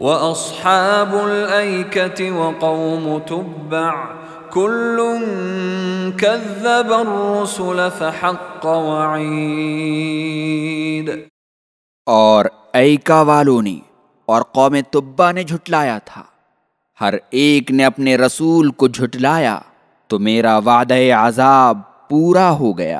وَأَصْحَابُ الْأَيْكَةِ وَقَوْمُ تُبَّعٍ كُلٌّ كَذَّبَ الرُّسُلَ فَحَقَّ وَعِيدٍ اور ایکا والوں نے اور قوم تبا نے جھٹلایا تھا۔ ہر ایک نے اپنے رسول کو جھٹلایا تو میرا وعدہ عذاب پورا ہو گیا۔